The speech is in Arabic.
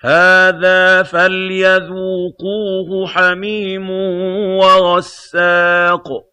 هَٰذَا فَلْيَذُوقُوهُ حَمِيمٌ وَغَسَّاقٌ.